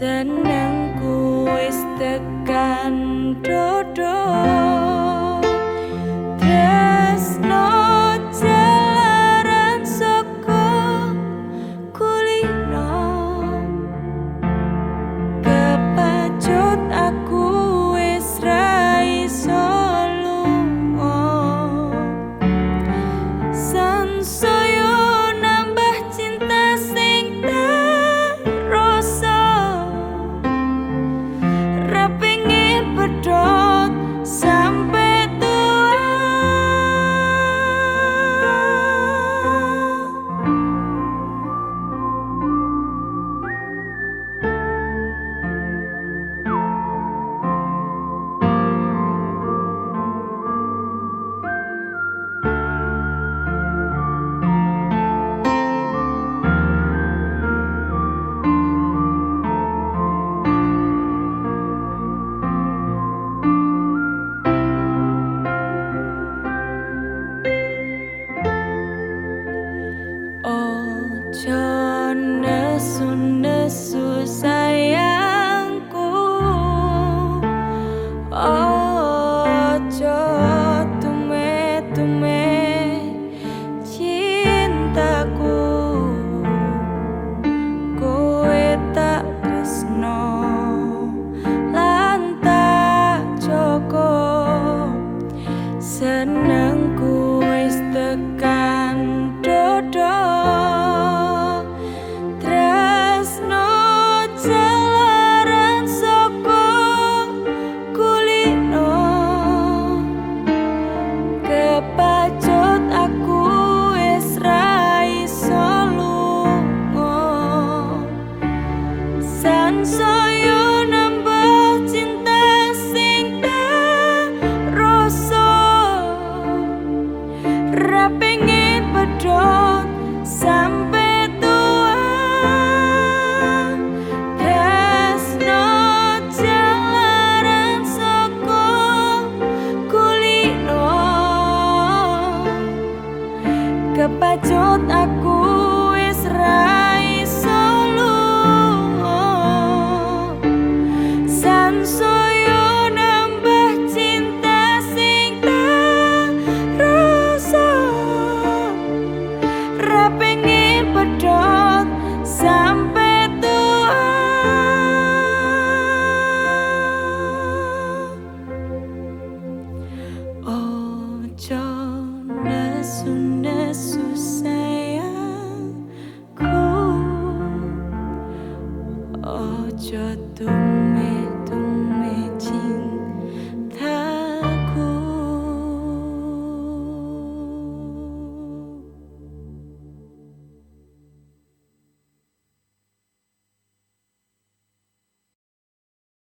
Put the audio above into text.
senengku wis tekan dodo cho Nesu Nesu kepacut aku wis rai solo san soyo nambah cinta sing tak rasa. Ra pengen pedot sampai tua oh sayangku ojo tume